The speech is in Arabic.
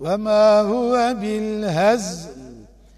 وما هو بالهزل